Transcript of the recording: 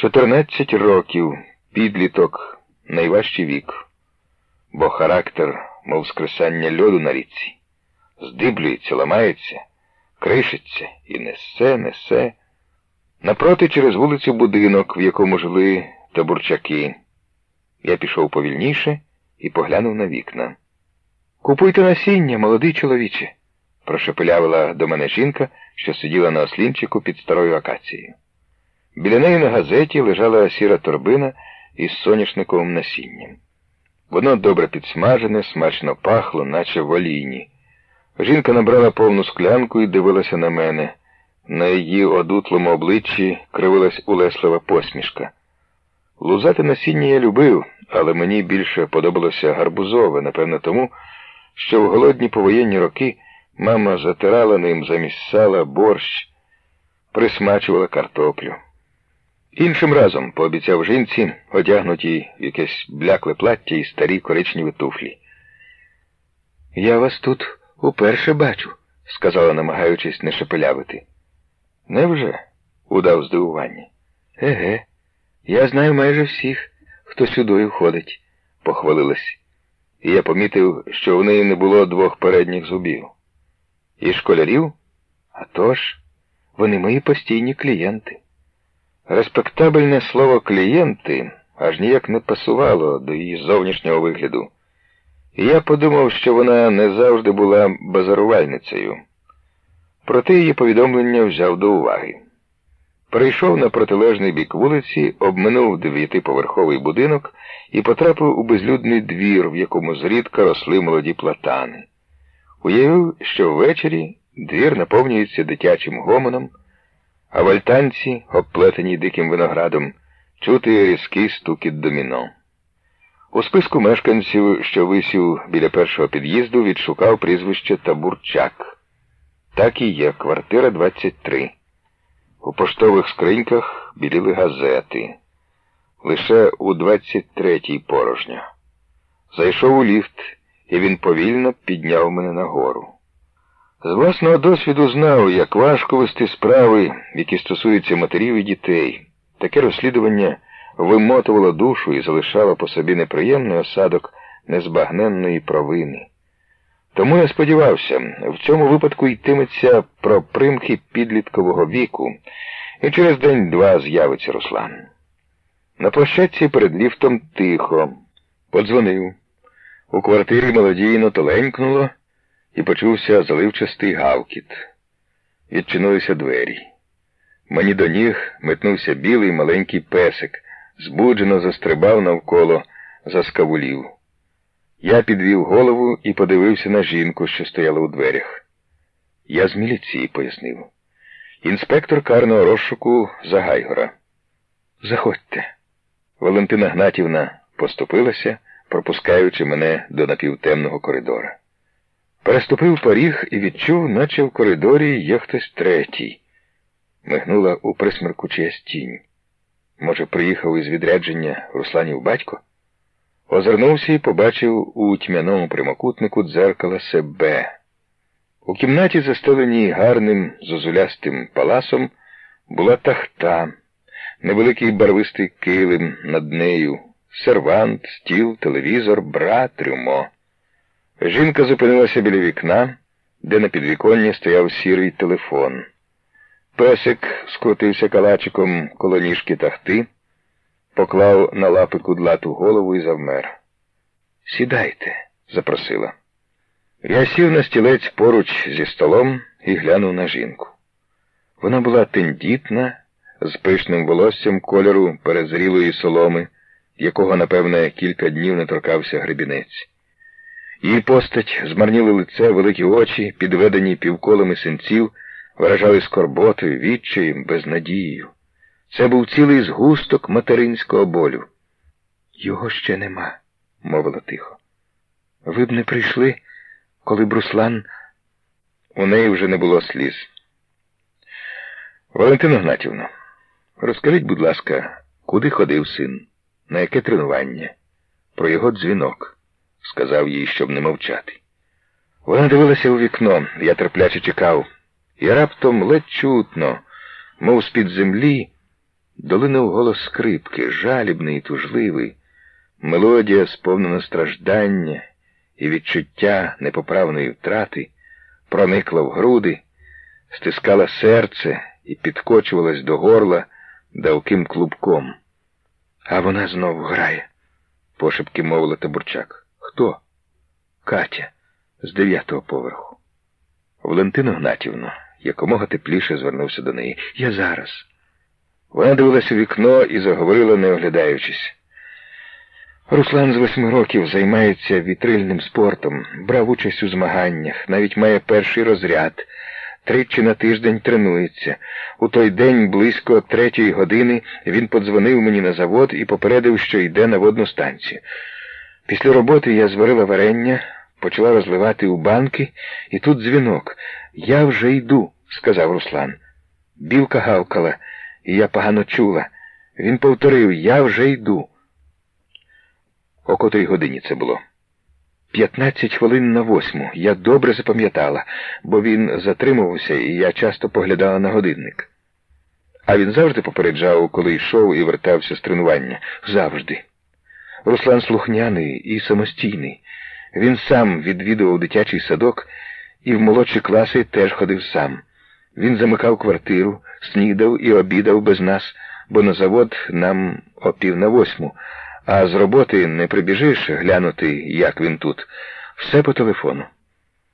Чотирнадцять років, підліток, найважчий вік, бо характер, мов скресання льоду на річці, здиблюється, ламається, кришиться і несе, несе. Напроти через вулицю будинок, в якому жили табурчаки. Я пішов повільніше і поглянув на вікна. Купуйте насіння, молодий чоловіче, прошепелявила до мене жінка, що сиділа на ослінчику під старою акацією. Біля неї на газеті лежала сіра торбина із соняшниковим насінням. Воно добре підсмажене, смачно пахло, наче в олійні. Жінка набрала повну склянку і дивилася на мене. На її одутлому обличчі кривилась улеслива посмішка. Лузати насіння я любив, але мені більше подобалося гарбузове, напевно, тому, що в голодні повоєнні роки мама затирала ним замість сала борщ, присмачувала картоплю. Іншим разом пообіцяв жінці, одягнутій в якесь блякле плаття і старі коричневі туфлі. Я вас тут уперше бачу, сказала, намагаючись не шепелявити. Невже? удав здивування. Еге, я знаю майже всіх, хто сюди входить, похвалилась. І я помітив, що в неї не було двох передніх зубів. І школярів? А тож, вони мої постійні клієнти. Респектабельне слово клієнти аж ніяк не пасувало до її зовнішнього вигляду. І я подумав, що вона не завжди була базарувальницею. Проте її повідомлення взяв до уваги. Прийшов на протилежний бік вулиці, обминув дев'ятиповерховий будинок і потрапив у безлюдний двір, в якому зрідка росли молоді платани. Уявив, що ввечері двір наповнюється дитячим гомоном, а в альтанці, обплетеній диким виноградом, чути різкий стукіт доміно. У списку мешканців, що висів біля першого під'їзду, відшукав прізвище Табурчак. Так і є, квартира 23. У поштових скриньках біліли газети. Лише у 23-й порожньо. Зайшов у ліфт, і він повільно підняв мене нагору. З власного досвіду знав, як важко вести справи, які стосуються матерів і дітей. Таке розслідування вимотувало душу і залишало по собі неприємний осадок незбагненної провини. Тому я сподівався, в цьому випадку йтиметься про примхи підліткового віку, і через день-два з'явиться Руслан. На площадці перед ліфтом тихо. Подзвонив. У квартирі молодійно толенькнуло і почувся заливчастий гавкіт. Відчинилися двері. Мені до ніг метнувся білий маленький песик, збуджено застрибав навколо заскавулів. Я підвів голову і подивився на жінку, що стояла у дверях. Я з міліції, пояснив. Інспектор карного розшуку Загайгора. Заходьте. Валентина Гнатівна поступилася, пропускаючи мене до напівтемного коридора. Переступив поріг і відчув, наче в коридорі є хтось третій. Мигнула у присмерку чиясь тінь. Може, приїхав із відрядження Русланів батько? Озирнувся і побачив у тьмяному прямокутнику дзеркала себе. У кімнаті, застеленій гарним зозулястим паласом, була тахта, невеликий барвистий килим над нею, сервант, стіл, телевізор, бра, трюмо. Жінка зупинилася біля вікна, де на підвіконні стояв сірий телефон. Песик скрутився калачиком коло ніжки тахти поклав на лапи кудлату голову і завмер. Сідайте, запросила. Я сів на стілець поруч зі столом і глянув на жінку. Вона була тендітна, з пишним волоссям кольору перезрілої соломи, якого, напевне, кілька днів не торкався гребінець. Її постать, змарніли лице, великі очі, підведені півколами синців, виражали скорботою, відчаєм, безнадією. Це був цілий згусток материнського болю. Його ще нема, мовила тихо. Ви б не прийшли, коли б Руслан. У неї вже не було сліз. Валентина Гнатівна, розкажіть, будь ласка, куди ходив син, на яке тренування? Про його дзвінок, сказав їй, щоб не мовчати. Вона дивилася у вікно, я терпляче чекав, і раптом ледь чутно, мов з-під землі долинув голос скрипки, жалібний і тужливий, мелодія, сповнена страждання і відчуття непоправної втрати, проникла в груди, стискала серце і підкочувалась до горла давким клубком. А вона знову грає, пошепки мовила Табурчак. Хто? Катя з дев'ятого поверху. Валентина Гнатівна якомога тепліше звернувся до неї. Я зараз. Вона дивилася у вікно і заговорила, не оглядаючись. Руслан з восьми років займається вітрильним спортом, брав участь у змаганнях, навіть має перший розряд. Тричі на тиждень тренується. У той день близько третьої години він подзвонив мені на завод і попередив, що йде на водну станцію. Після роботи я зварила варення, почала розливати у банки, і тут дзвінок. Я вже йду, сказав Руслан. Білка гавкала, і я погано чула. Він повторив Я вже йду. О котрій годині це було? П'ятнадцять хвилин на восьму. Я добре запам'ятала, бо він затримувався, і я часто поглядала на годинник. А він завжди попереджав, коли йшов і вертався з тренування. Завжди. Руслан слухняний і самостійний. Він сам відвідував дитячий садок і в молодші класи теж ходив сам. Він замикав квартиру, снідав і обідав без нас, бо на завод нам о пів на восьму, а з роботи не прибіжиш глянути, як він тут. Все по телефону.